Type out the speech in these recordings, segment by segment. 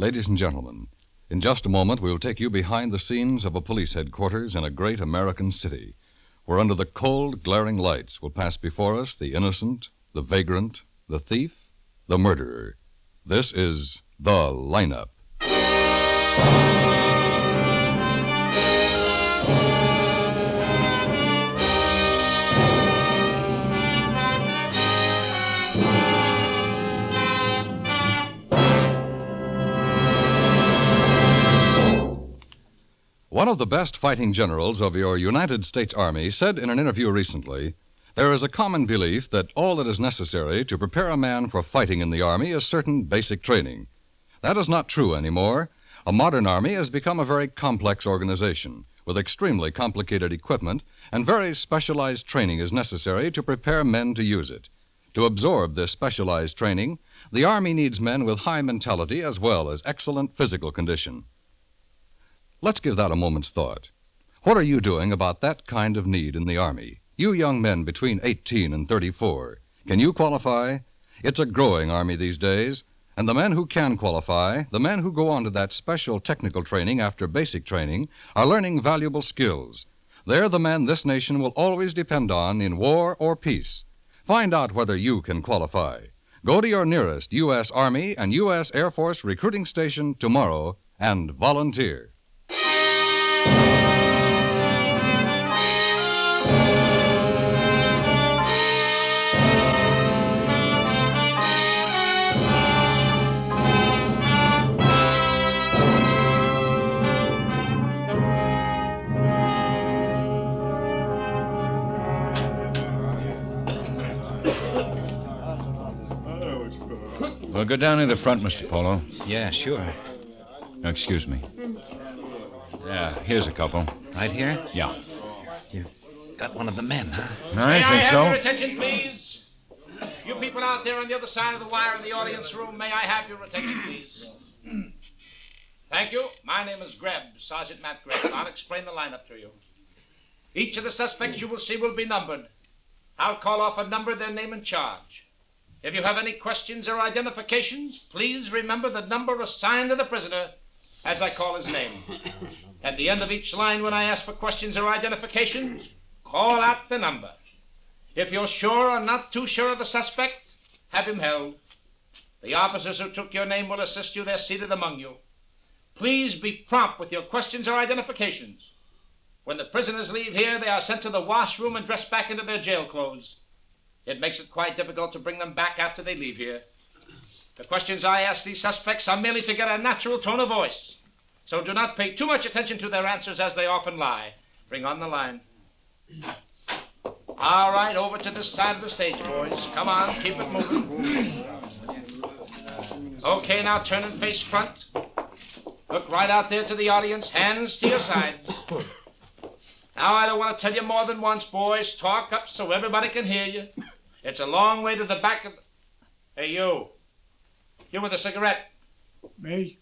Ladies and gentlemen, in just a moment we'll take you behind the scenes of a police headquarters in a great American city, where under the cold, glaring lights will pass before us the innocent, the vagrant, the thief, the murderer. This is The Lineup. One of the best fighting generals of your United States Army said in an interview recently there is a common belief that all that is necessary to prepare a man for fighting in the Army is certain basic training. That is not true anymore. A modern Army has become a very complex organization with extremely complicated equipment, and very specialized training is necessary to prepare men to use it. To absorb this specialized training, the Army needs men with high mentality as well as excellent physical condition. Let's give that a moment's thought. What are you doing about that kind of need in the Army? You young men between 18 and 34. Can you qualify? It's a growing Army these days, and the men who can qualify, the men who go on to that special technical training after basic training, are learning valuable skills. They're the men this nation will always depend on in war or peace. Find out whether you can qualify. Go to your nearest U.S. Army and U.S. Air Force recruiting station tomorrow and volunteer. Well, go down to the front, Mr. Polo. Yeah, sure. No, excuse me. Yeah, here's a couple. Right here? Yeah. You got one of the men, huh? I May I think have so. your attention, please? You people out there on the other side of the wire in the audience room, may I have your attention, please? Thank you. My name is Greb, Sergeant Matt Greb. I'll explain the lineup to you. Each of the suspects you will see will be numbered. I'll call off a number, their name, and charge. If you have any questions or identifications, please remember the number assigned to the prisoner as I call his name. At the end of each line, when I ask for questions or identifications, call out the number. If you're sure or not too sure of the suspect, have him held. The officers who took your name will assist you. They're seated among you. Please be prompt with your questions or identifications. When the prisoners leave here, they are sent to the washroom and dressed back into their jail clothes. It makes it quite difficult to bring them back after they leave here. The questions I ask these suspects are merely to get a natural tone of voice. So do not pay too much attention to their answers as they often lie. Bring on the line. All right, over to this side of the stage, boys. Come on, keep it moving. Okay, now turn and face front. Look right out there to the audience, hands to your sides. Now, I don't want to tell you more than once, boys. Talk up so everybody can hear you. It's a long way to the back of. Hey, you. You with a cigarette. Me?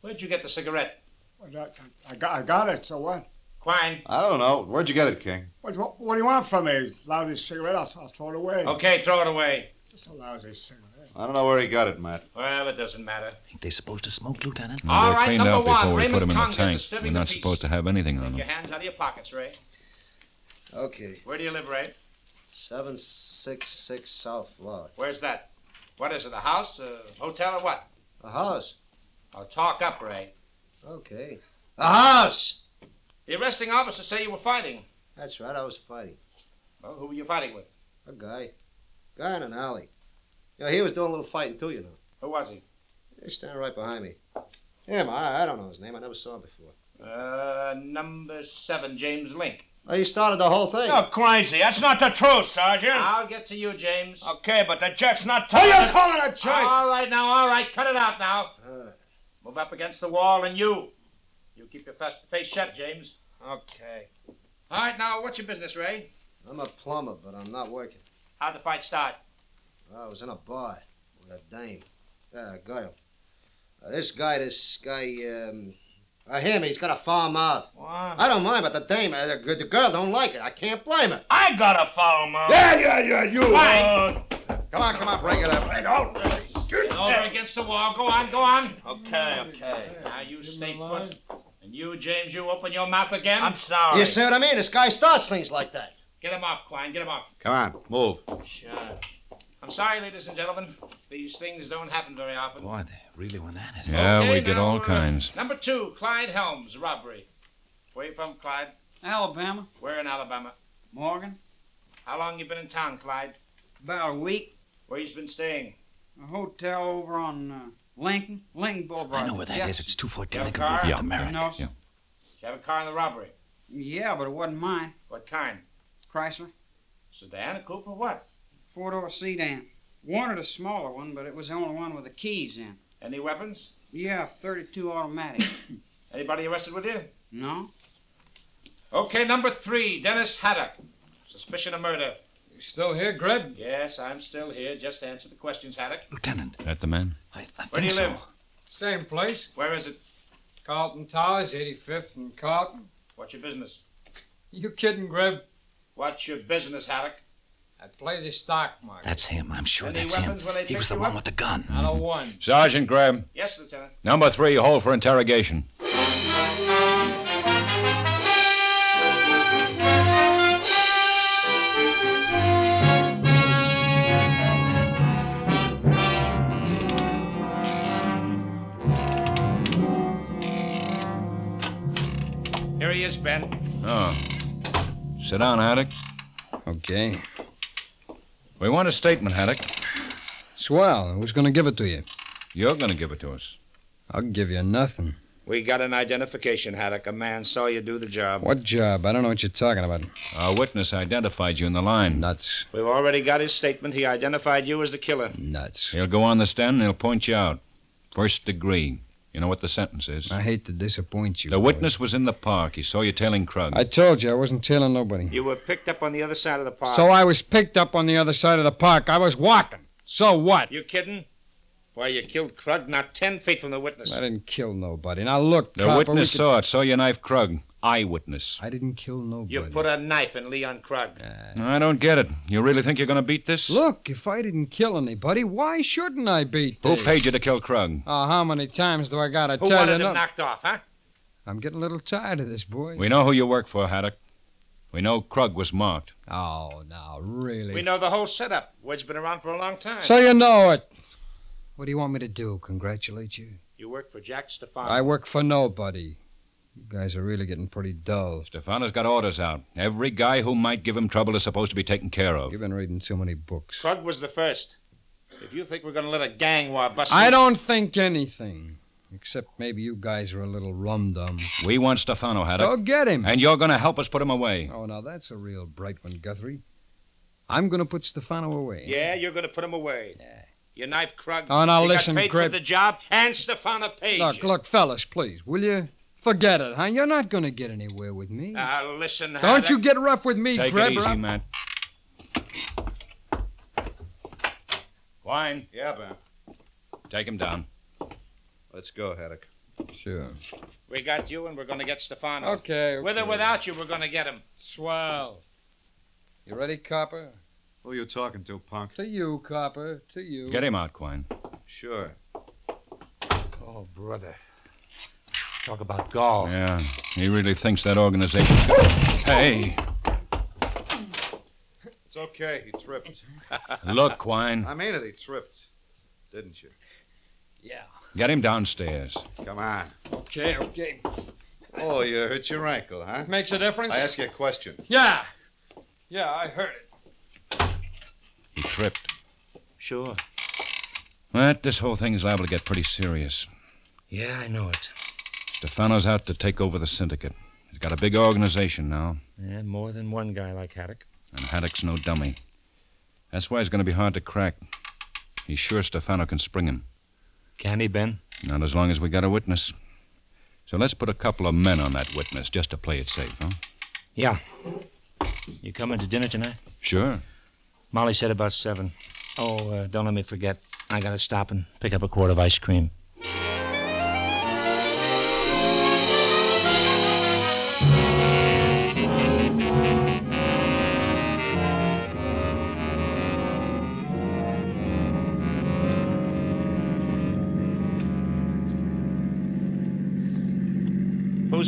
Where'd you get the cigarette? Well, that- I got, I got it, so what? Quine. I don't know. Where'd you get it, King? What, what, what do you want from me? Lousy cigarette? I'll, I'll throw it away. Okay, throw it away. Just a lousy cigarette. I don't know where he got it, Matt. Well, it doesn't matter. Ain't they supposed to smoke, Lieutenant? Well, All they're cleaned number out one, before we Raymond put them in the Congan, tank. disturbing We're not the supposed to have anything on Take them. your hands out of your pockets, Ray. Okay, Where do you live, Ray? 766 South Flood. Where's that? What is it, a house, a hotel, or what? A house. Oh, talk up, Ray. Okay. A house! The arresting officers say you were fighting. That's right, I was fighting. Well, who were you fighting with? A guy. Guy in an alley. You know, he was doing a little fighting too, you know. Who was he? He's standing right behind me. Him, I, I don't know his name. I never saw him before. Uh, number seven, James Link. He started the whole thing. You're crazy. That's not the truth, Sergeant. I'll get to you, James. Okay, but the jerk's not Who telling you us. calling a jerk? All right, now, all right. Cut it out now. Uh, Move up against the wall, and you. You keep your face face shut, James. Okay. All right, now, what's your business, Ray? I'm a plumber, but I'm not working. How'd the fight start? I was in a bar with a dame. Uh, a girl. Uh, this guy, this guy, um, uh, him, he's got a foul mouth. What? I don't mind, but the dame, uh, the, the girl don't like it. I can't blame her. I got a foul mouth. Yeah, yeah, yeah, you. Fine. Come on, come on, bring it up. Hey, don't. Over against the wall. Go on, go on. Okay, okay. Now you stay put. And you, James, you open your mouth again. I'm sorry. You see what I mean? This guy starts things like that. Get him off, Klein. Get him off. Come on, move. Sure. I'm sorry, ladies and gentlemen. These things don't happen very often. Boy, they really went at it. Yeah, Okay, we get all kinds. Number two, Clyde Helms, robbery. Where you from, Clyde? Alabama, Where in Alabama? Morgan, How long you been in town, Clyde? about a week. Where you been staying? A hotel over on uh, Lincoln, Lincoln Boulevard. I know where that is. Jefferson. It's 214 Your Lincoln car? Boulevard, Yeah. the Merrick. No, sir. Yeah. You have a car in the robbery? Yeah, but it wasn't mine. What kind? Chrysler, Sedan, a coupe, or what? Four door sedan. Wanted a smaller one, but it was the only one with the keys in. Any weapons? Yeah, 32 automatic. Anybody arrested with you? no? Okay, number three, Dennis Haddock. Suspicion of murder. You still here, Greb? Yes, I'm still here. Just answer the questions, Haddock. Lieutenant, That the man? I, I Where do you so. live? Same place. Where is it? Carlton Towers, 85th and Carlton. What's your business? You kidding, Greb? What's your business, Haddock? I play the stock market. That's him. I'm sure Any that's him. weapons when they He was the one up? with the gun. Not a mm-hmm. one. Sergeant Graham. Yes, Lieutenant. Number three, hold for interrogation. Here he is, Ben. Oh. Sit down, Haddock. Okay. We want a statement, Haddock. Swell. Who's going to give it to you? You're going to give it to us. I'll give you nothing. We got an identification, Haddock. A man saw you do the job. What job? I don't know what you're talking about. Our witness identified you in the line. Nuts. We've already got his statement. He identified you as the killer. Nuts. He'll go on the stand and he'll point you out. First degree. You know what the sentence is? I hate to disappoint you. The boy. witness was in the park. He saw you tailing Krug. I told you I wasn't tailing nobody. You were picked up on the other side of the park. So I was picked up on the other side of the park. I was walking. So what? You kidding? Why, you killed Krug not ten feet from the witness. I didn't kill nobody. Now look, the copper, witness we could- saw it. Saw you knife Krug. Eyewitness. I didn't kill nobody. You put a knife in Leon Krug. Uh, I don't get it. You really think you're going to beat this? Look, if I didn't kill anybody, why shouldn't I beat Who this? paid you to kill Krug? Oh, how many times do I gotta tell you? Who tell wanted you? him no- knocked off, huh? I'm getting a little tired of this, boy. We know who you work for, Haddock. We know Krug was marked. Oh, now, really? We know the whole setup. Word's been around for a long time. So you know it. What do you want me to do? Congratulate you? You work for Jack Stefano. I work for nobody. You guys are really getting pretty dull. Stefano's got orders out. Every guy who might give him trouble is supposed to be taken care of. You've been reading too many books. Krug was the first. If you think we're going to let a gang war bust I loose- don't think anything. Except maybe you guys are a little rum dum. We want Stefano, Haddock. Go get him. And you're going to help us put him away. Oh, now that's a real bright one, Guthrie. I'm going to put Stefano away. Yeah, you're going to put him away. Yeah. You knife Krug. Oh, now you listen, got paid Greg. for the job, and Stefano paid Look, you. look, fellas, please, will you? Forget it, huh? You're not going to get anywhere with me. Now, listen, Don't Haddock. you get rough with me, Take Greb, it or easy, I'm- Matt. Wine, Yeah, Ben. take him down. Let's go, Haddock. Sure. We got you, and we're going to get Stefano. Okay, With or without you, we're going to get him. Swell. You ready, Copper? Who are you talking to, punk? To you, Copper. To you. Get him out, Quine. Sure. Oh, brother. Talk about gall. Yeah, he really thinks that organization's. Hey, It's okay. He tripped. look, Quine. I mean it. He tripped. Didn't you? Yeah. Get him downstairs. Come on. Okay, okay. Oh, you hurt your ankle, huh? Makes a difference? I ask you a question. Yeah. Yeah, I heard it. He tripped. Sure. Matt, this whole thing is liable to get pretty serious. Yeah, I know it. Stefano's out to take over the syndicate. He's got a big organization now, Yeah, more than one guy like Haddock. and Haddock's no dummy. That's why he's going to be hard to crack. He's sure Stefano can spring him. Can he, Ben? Not as long as we got a witness. So let's put a couple of men on that witness just to play it safe, huh? Yeah. You coming to dinner tonight? Sure. Molly said about seven. Oh, uh, don't let me forget. I gotta stop and pick up a quart of ice cream.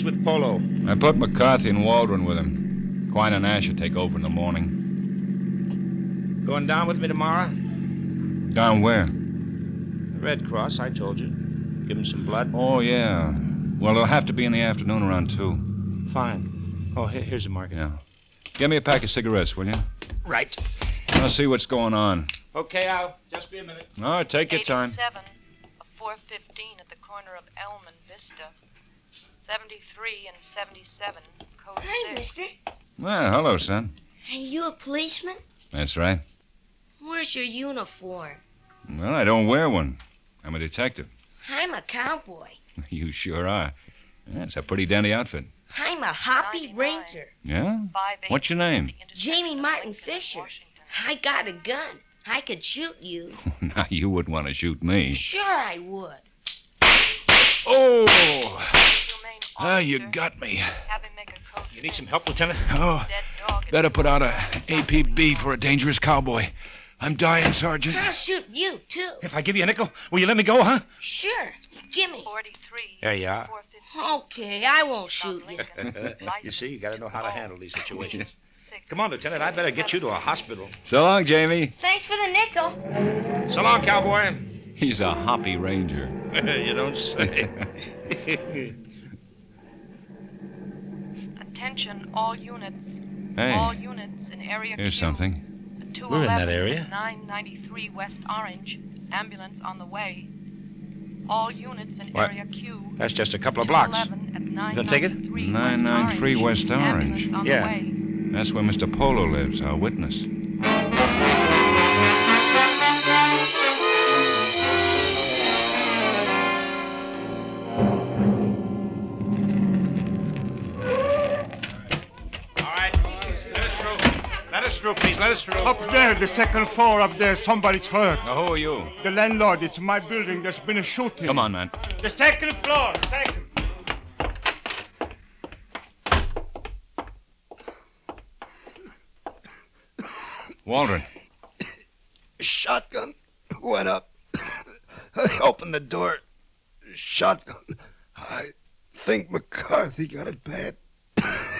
With Polo? I put McCarthy and Waldron with him. Quine and Ash will take over in the morning. Going down with me tomorrow? Down where? The Red Cross, I told you. Give him some blood. Oh, yeah. Well, it'll have to be in the afternoon around 2. Fine. Oh, here, here's a market. Yeah. Give me a pack of cigarettes, will you? Right. I'll see what's going on. Okay, Al. Just be a minute. All right, take your time. 87, a 415 at the corner of Elm and Vista. 73 and 77, code Hi, 6. mister. Well, hello, son. Are you a policeman? That's right. Where's your uniform? Well, I don't wear one. I'm a detective. I'm a cowboy. You sure are. That's a pretty dandy outfit. I'm a Hoppy Ranger. Yeah? What's your name? Jamie Martin Fisher. I got a gun. I could shoot you. now, you wouldn't want to shoot me. Sure I would. Oh! Ah, you got me. You need some help, Lieutenant? Oh, better put out a APB for a dangerous cowboy. I'm dying, Sergeant. I'll shoot you, too. If I give you a nickel, will you let me go, huh? Sure. Gimme. 43. There you are. Okay, I won't shoot you. you see, you gotta know how to handle these situations. Come on, Lieutenant. I better get you to a hospital. So long, Jamie. Thanks for the nickel. So long, cowboy. He's a hoppy ranger. you don't say. Attention, all units. Hey, All units in area Here's Q. something. We're in that area. at 993 West Orange. Ambulance on the way. All units in What? area Q. That's just a couple of blocks. 211 at You gonna take it? 993 993 West Orange. Ambulance on Yeah. That's where Mr. Polo lives, our witness. Please. Let us through. Up there, the second floor up there, somebody's hurt. Now, who are you? The landlord, it's my building. There's been a shooting. Come on, man. The second floor, second. Waldron. Shotgun went up. I opened the door. Shotgun. I think McCarthy got it bad.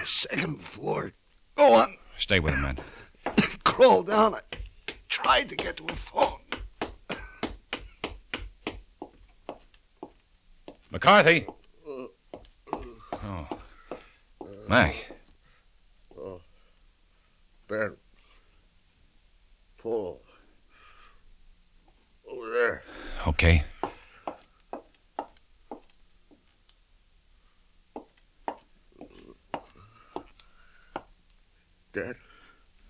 Second floor. Go on. Stay with him, man. Crawl down. I tried to get to a phone. McCarthy. Uh, oh. Mac. Oh. Ben. Pull. Over there. Okay. Dead.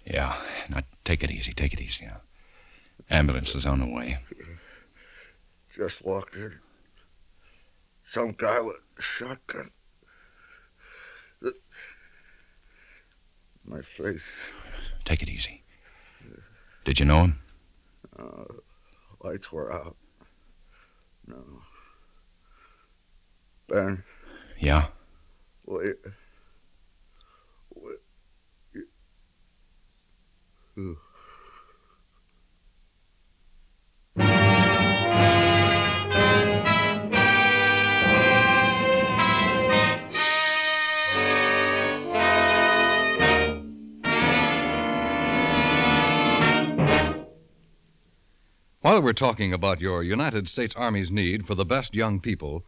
Yeah. Now, take it easy. Take it easy now. Ambulance is on the way. Just walked in. Some guy with a shotgun. My face. Take it easy. Did you know him? Uh, lights were out. No. Ben, Yeah. wait. You- While we're talking about your United States Army's need for the best young people,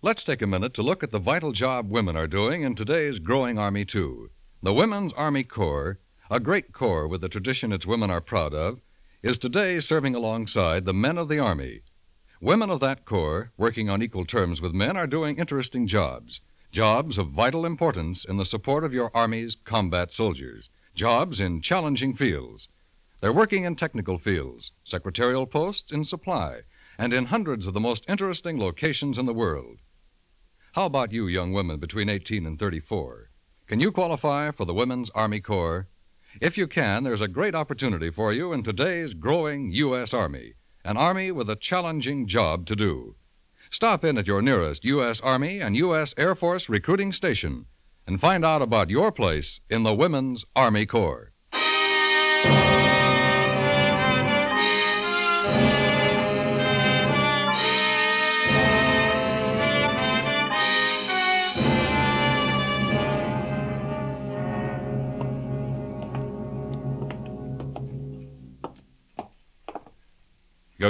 let's take a minute to look at the vital job women are doing in today's growing Army, too. The Women's Army Corps, a great corps with a tradition its women are proud of, is today serving alongside the men of the Army. Women of that corps, working on equal terms with men, are doing interesting jobs. Jobs of vital importance in the support of your Army's combat soldiers. Jobs in challenging fields. They're working in technical fields, secretarial posts, in supply, and in hundreds of the most interesting locations in the world. How about you, young women between 18 and 34? Can you qualify for the Women's Army Corps? If you can, there's a great opportunity for you in today's growing U.S. Army, an Army with a challenging job to do. Stop in at your nearest U.S. Army and U.S. Air Force recruiting station and find out about your place in the Women's Army Corps.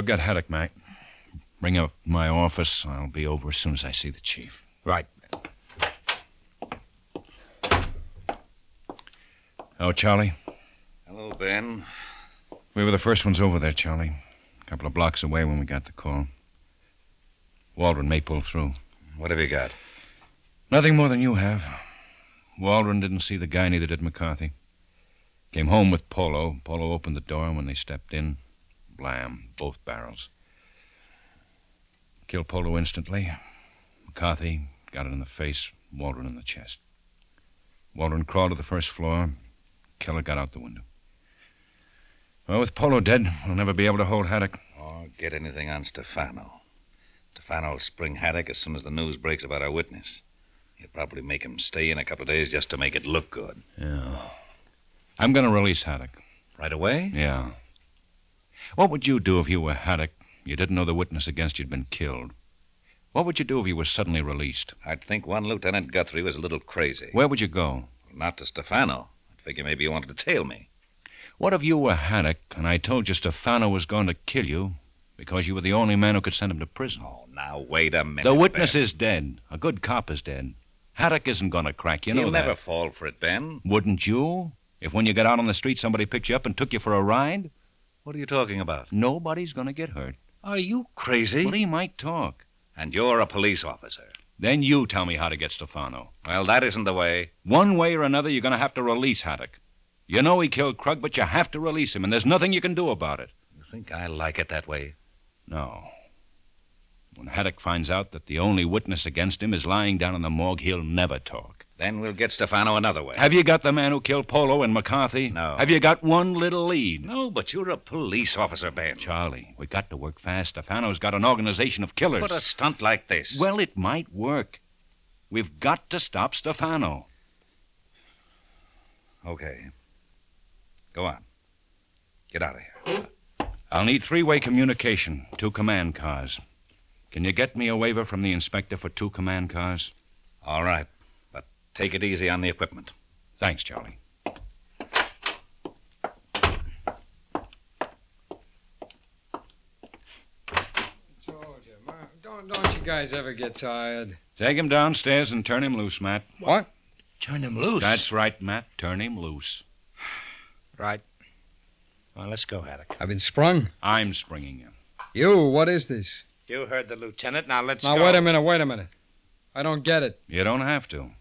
Get Haddock, Mac. Bring up my office. I'll be over as soon as I see the chief. Right. Oh, Charlie? Hello, Ben. We were the first ones over there, Charlie. A couple of blocks away when we got the call. Waldron may pull through. What have you got? Nothing more than you have. Waldron didn't see the guy, neither did McCarthy. Came home with Polo. Polo opened the door, when they stepped in, blam, both barrels. Killed Polo instantly. McCarthy got it in the face, Waldron in the chest. Waldron crawled to the first floor. Keller got out the window. Well, with Polo dead, we'll never be able to hold Haddock. Or get anything on Stefano. Stefano will spring Haddock as soon as the news breaks about our witness. He'll probably make him stay in a couple of days just to make it look good. Yeah. I'm going to release Haddock. Right away? Yeah. What would you do if you were Haddock? You didn't know the witness against you'd been killed. What would you do if you were suddenly released? I'd think one Lieutenant Guthrie was a little crazy. Where would you go? Not to Stefano. I'd figure maybe he wanted to tail me. What if you were Haddock and I told you Stefano was going to kill you because you were the only man who could send him to prison? Oh, now wait a minute. the witness Ben. is dead. A good cop is dead. Haddock isn't going to crack. You know He'll that. never fall for it, Ben. Wouldn't you? If when you got out on the street somebody picked you up and took you for a ride, What are you talking about? nobody's going to get hurt. Are you crazy? Well, he might talk. And you're a police officer. Then you tell me how to get Stefano. Well, that isn't the way. One way or another, you're going to have to release Haddock. You know he killed Krug, but you have to release him, and there's nothing you can do about it. You think I like it that way? No. When Haddock finds out that the only witness against him is lying down in the morgue, he'll never talk. Then we'll get Stefano another way. Have you got the man who killed Polo and McCarthy? No. Have you got one little lead? No, but you're a police officer, Ben. Charlie, we got to work fast. Stefano's got an organization of killers. But a stunt like this. Well, it might work. We've got to stop Stefano. Okay. Go on. Get out of here. I'll need three way communication, two command cars. Can you get me a waiver from the inspector for two command cars? All right. But take it easy on the equipment. Thanks, Charlie. Told you, Ma. Don't, don't you guys ever get tired? Take him downstairs and turn him loose, Matt. What? Turn him loose. That's right, Matt. Turn him loose. right. Well, let's go, Haddock. I've been sprung. I'm springing you. You, what is this? You heard the lieutenant. Now let's now, go. wait a minute, wait a minute. I don't get it. You don't have to.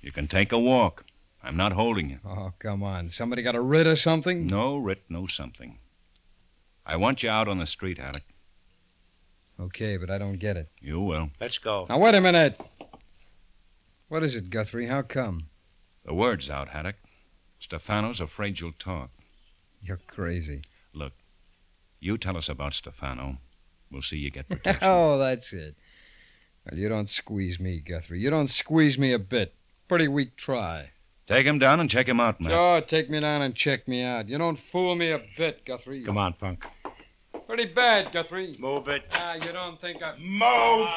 You can take a walk. I'm not holding you. Oh, come on. Somebody got a writ or something? No writ, no something. I want you out on the street, Haddock. Okay, but I don't get it. You will. Let's go. Now, wait a minute. What is it, Guthrie? How come? The word's out, Haddock. Stefano's afraid you'll talk. You're crazy. Look, you tell us about Stefano. We'll see you get protection. oh, that's it. Well, you don't squeeze me, Guthrie. You don't squeeze me a bit. Pretty weak try. Take him down and check him out, Matt. Sure, take me down and check me out. You don't fool me a bit, Guthrie. Come on, Punk. Pretty bad, Guthrie. Move it. Ah, you don't think I... Move!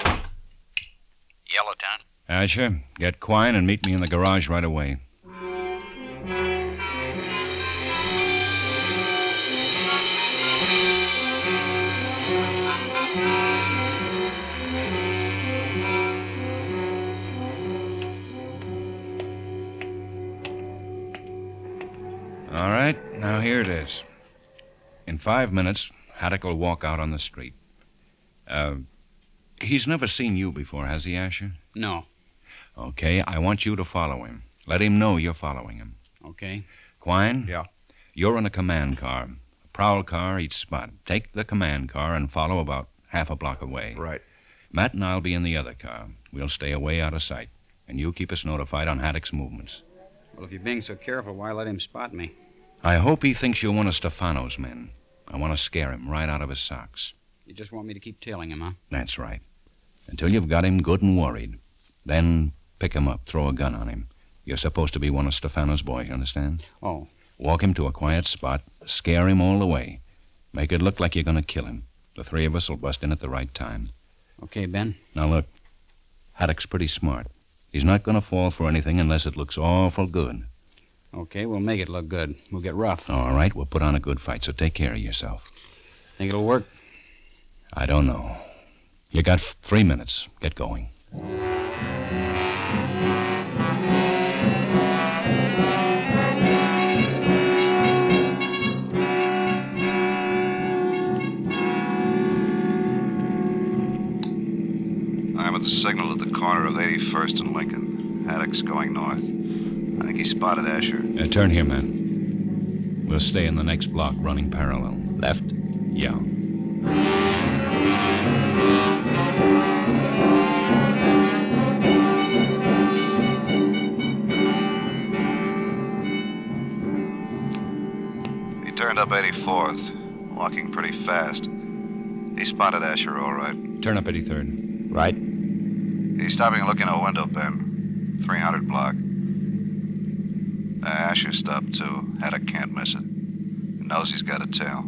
Yeah, Lieutenant. Asher, get Quine and meet me in the garage right away. All right, now here it is. In five minutes, Haddock will walk out on the street. Uh, he's never seen you before, has he, Asher? No. Okay, I want you to follow him. Let him know you're following him. Okay. Quine? Yeah. You're in a command car. A prowl car each spot. Take the command car and follow about half a block away. Right. Matt and I'll be in the other car. We'll stay away out of sight. And you keep us notified on Haddock's movements. Well, if you're being so careful, why let him spot me? I hope he thinks you're one of Stefano's men. I want to scare him right out of his socks. You just want me to keep tailing him, huh? That's right. Until you've got him good and worried. Then pick him up, throw a gun on him. You're supposed to be one of Stefano's boys, you understand? Oh. Walk him to a quiet spot, scare him all the way. Make it look like you're going to kill him. The three of us will bust in at the right time. Okay, Ben. Now look, Haddock's pretty smart. He's not going to fall for anything unless it looks awful good. Okay, we'll make it look good. We'll get rough. All right, we'll put on a good fight, so take care of yourself. Think it'll work? I don't know. You got f- three minutes. Get going. I'm at the signal at the corner of 81st and Lincoln. Haddock's going north. I think he spotted Asher. Uh, turn here, man. We'll stay in the next block running parallel. Left? Yeah. He turned up 84th, walking pretty fast. He spotted Asher all right. Turn up 83rd. Right. He's stopping and looking at a window bin. 300 block. Uh, Asher stopped too. Had Haddock can't miss it. He knows he's got a tail.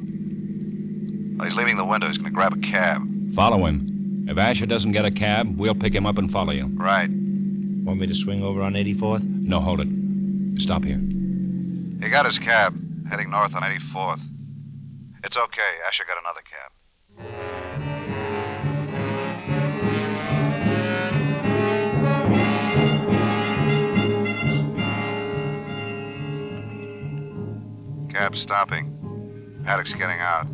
Well, he's leaving the window. He's going to grab a cab. Follow him. If Asher doesn't get a cab, we'll pick him up and follow you. Right. Want me to swing over on 84th? No, hold it. Stop here. He got his cab, heading north on 84th. It's okay. Asher got another cab. Cab stopping. Haddock's getting out.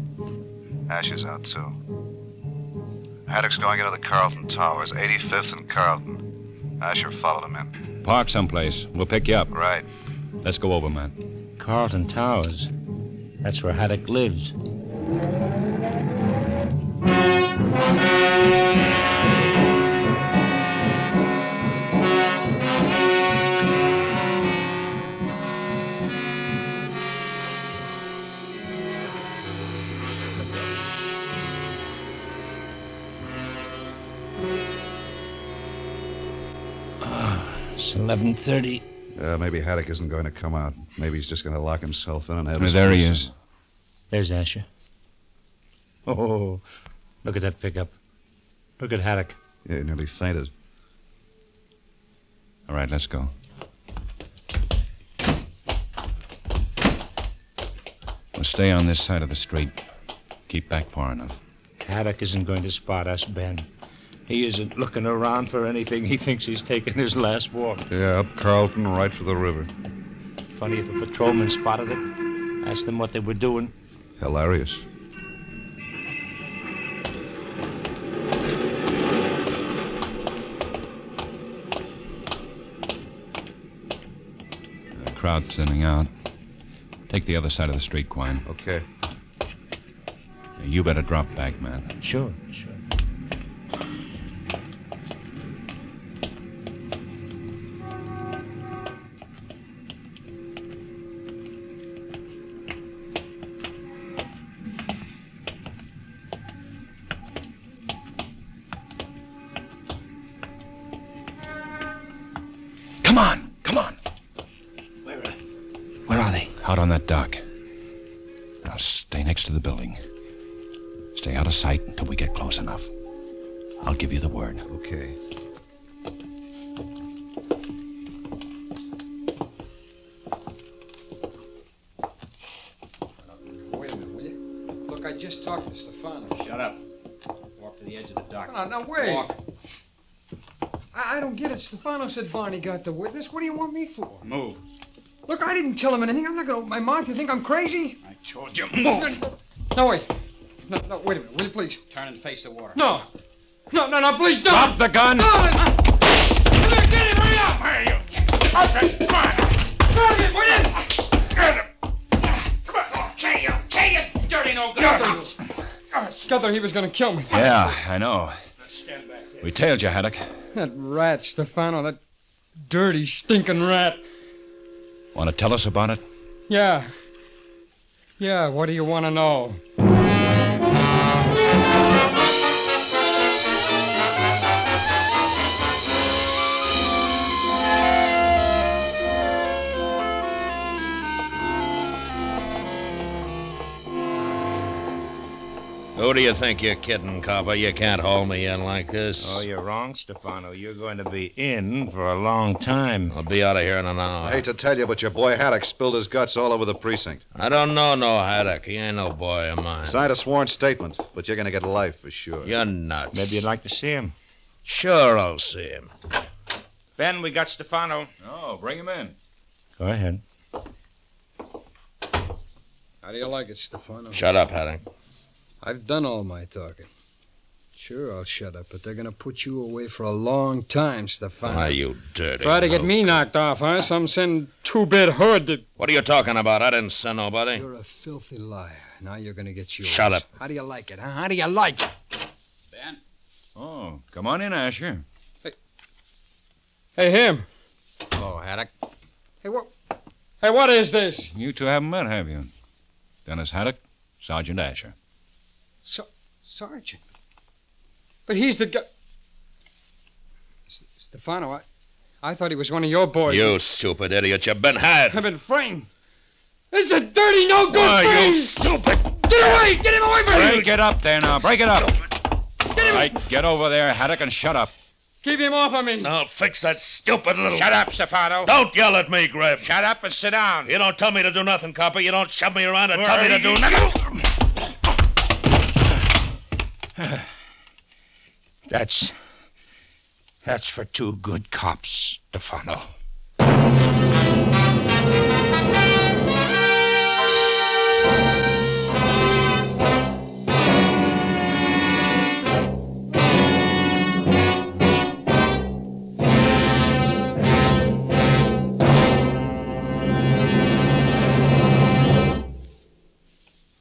Asher's out too. Haddock's going into the Carlton Towers, 85th and Carlton. Asher followed him in. Park someplace. We'll pick you up. Right. Let's go over, man. Carlton Towers. That's where Haddock lives. 11:30. Uh, maybe Haddock isn't going to come out. Maybe he's just going to lock himself in and have his There he fix. is. There's Asher. Oh, look at that pickup. Look at Haddock. Yeah, he nearly fainted. All right, let's go. We'll stay on this side of the street. Keep back far enough. Haddock isn't going to spot us, Ben. He isn't looking around for anything. He thinks he's taking his last walk. Yeah, up Carlton, right for the river. Funny if a patrolman spotted it. Asked them what they were doing. Hilarious. The crowd's thinning out. Take the other side of the street, Quine. Okay. You better drop back, man. Sure, sure. On that dock. Now stay next to the building. Stay out of sight until we get close enough. I'll give you the word. Okay. Wait a minute, will you? Look, I just talked to Stefano. Shut up. Walk to the edge of the dock. No, no, wait. Walk. I, I don't get it. Stefano said Barney got the witness. What do you want me for? Move. Look, I didn't tell him anything. I'm not going to open my mouth. You think I'm crazy? I told you, move. No, wait. No, no, wait a minute. Will you please? Turn and face the water. No. No, no, no, please don't. Drop the gun. No, no. Come here, get him, hurry up. Where are you? Okay, come on. Grab him, will you? Get him. Come on. Oh, okay, okay, you dirty no good. Guthrie, he was going to kill me. Yeah, I know. Stand back there. We tailed you, Haddock. That rat, Stefano, that dirty, stinking rat. Want to tell us about it? Yeah. Yeah, what do you want to know? Who do you think you're kidding, copper? You can't haul me in like this. Oh, you're wrong, Stefano. You're going to be in for a long time. I'll be out of here in an hour. I hate to tell you, but your boy Haddock spilled his guts all over the precinct. I don't know no Haddock. He ain't no boy of mine. Signed a sworn statement, but you're going to get life for sure. You're nuts. Maybe you'd like to see him. Sure, I'll see him. Ben, we got Stefano. Oh, bring him in. Go ahead. How do you like it, Stefano? Shut up, Haddock. I've done all my talking. Sure, I'll shut up, but they're gonna put you away for a long time, Stefano. Why, you dirty. Try to get me knocked off, huh? Some send two-bit hood to... What are you talking about? I didn't send nobody. You're a filthy liar. Now you're gonna get yours. Shut up. How do you like it, huh? How do you like it? Ben? Oh, come on in, Asher. Hey. Hey, him. Hello, Haddock. Hey, what... Hey, what is this? You two haven't met, have you? Dennis Haddock, Sergeant Asher. So, Sergeant. But he's the guy... Stefano, I... I thought he was one of your boys. You stupid idiot. You've been had. I've been framed. This is a dirty, no-good Why, you stupid. Get away! Get him away from me! Break it up there now. Uh, break it up. Get him. All right, get over there, Haddock, and shut up. Keep him off of me! Now fix that stupid little. Shut up, Stefano. Don't yell at me, Greb. Shut up and sit down. You don't tell me to do nothing, copper. You don't shove me around and tell me to do nothing. That's. That's for two good cops, Stefano.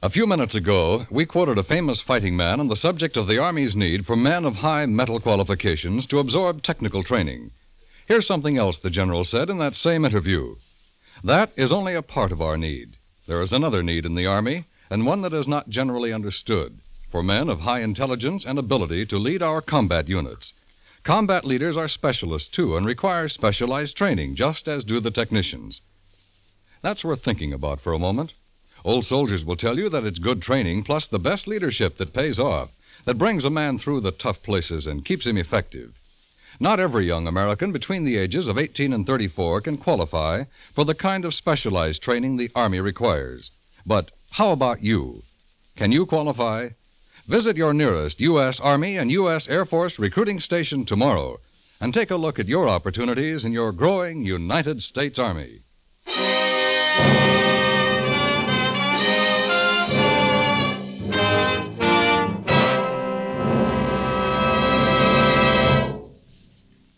A few minutes ago, we quoted a famous fighting man on the subject of the Army's need for men of high mental qualifications to absorb technical training. Here's something else the General said in that same interview. That is only a part of our need. There is another need in the Army, and one that is not generally understood for men of high intelligence and ability to lead our combat units. Combat leaders are specialists, too, and require specialized training, just as do the technicians. That's worth thinking about for a moment. Old soldiers will tell you that it's good training plus the best leadership that pays off, that brings a man through the tough places and keeps him effective. Not every young American between the ages of 18 and 34 can qualify for the kind of specialized training the Army requires. But how about you? Can you qualify? Visit your nearest U.S. Army and U.S. Air Force recruiting station tomorrow and take a look at your opportunities in your growing United States Army.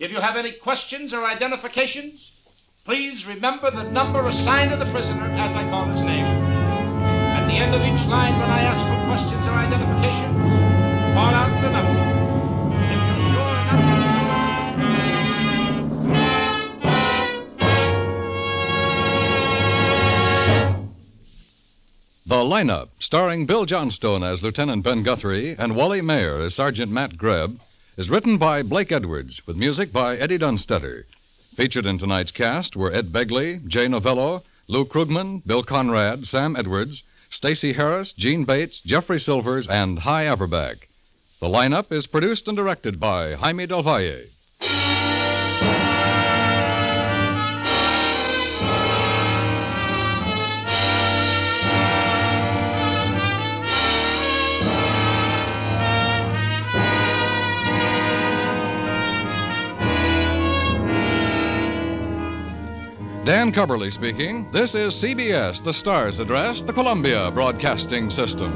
If you have any questions or identifications, please remember the number assigned to the prisoner as I call his name. At the end of each line, when I ask for questions or identifications, call out the number. The lineup, starring Bill Johnstone as Lieutenant Ben Guthrie and Wally Maher as Sergeant Matt Greb, is written by Blake Edwards with music by Eddie Dunstedter. Featured in tonight's cast were Ed Begley, Jay Novello, Lou Krugman, Bill Conrad, Sam Edwards, Stacy Harris, Gene Bates, Jeffrey Silvers, and Hy Averback. The lineup is produced and directed by Jaime Del Valle. Dan Cubberly speaking. This is CBS, the Stars Address, the Columbia Broadcasting System.